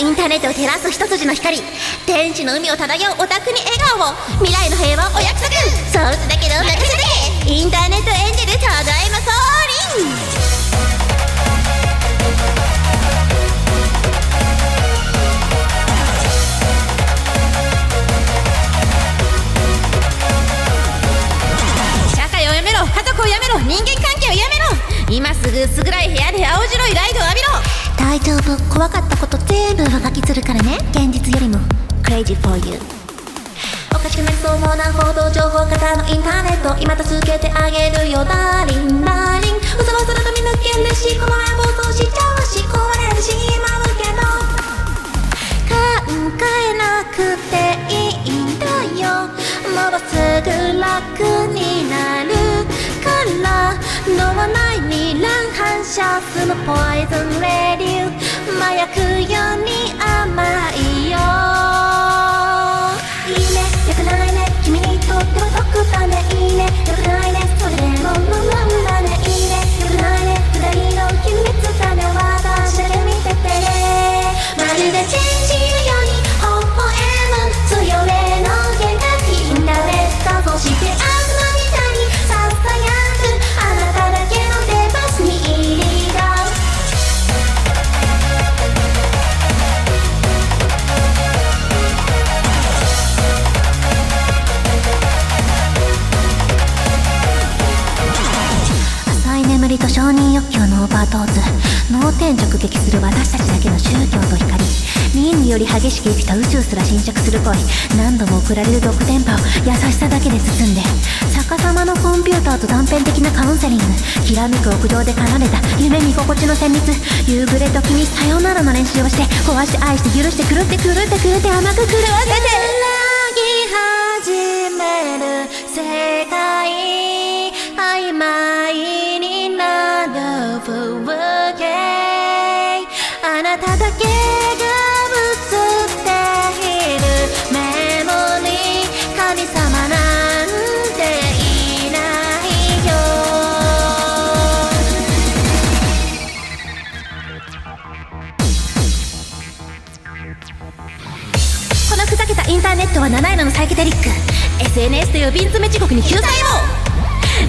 インターネットを照らす一筋の光天使の海を漂うオタクに笑顔を未来の平和をお約束ソースだけど任せてインターネットエンジェルただいま降臨社会をやめろ家族をやめろ人間関係をやめろ今すぐ薄暗い部屋で青白いライトを浴びろ大丈夫。怖かったこと全部上書きするからね。現実よりも。Crazy for you おかしくなりそうもな報道情報型のインターネット。今助けてあげるよ。ダーリンダーリン。嘘はそれと見抜けるしこの前暴走しちゃうし壊れるし今うけど考えなくていいんだよ。もうすぐ楽になるから。飲まない二乱反射するポイ眠りと承認欲求のオーバードーズ脳天直撃する私たちだけの宗教と光輪により激しく生きた宇宙すら侵食する恋何度も送られる毒電波を優しさだけで包んで逆さまのコンピューターと断片的なカウンセリングきらめく屋上で奏でた夢見心地の旋律夕暮れ時にさよならの練習をして壊して愛して許して狂って狂って狂って甘く狂わせて始める世界このふざけたインターネットは七色のサイケデリック。SNS という瓶詰め地獄に救済を。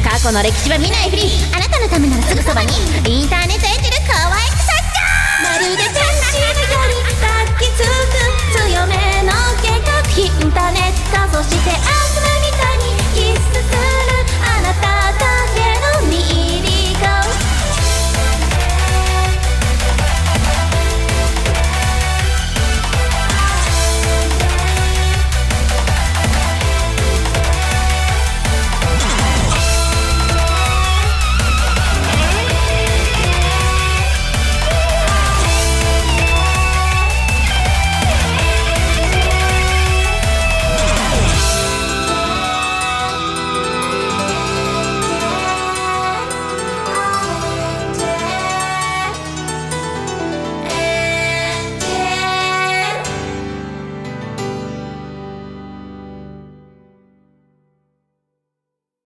過去の歴史は見ないふり。あなたのためならすぐそばに。インターネットエンジ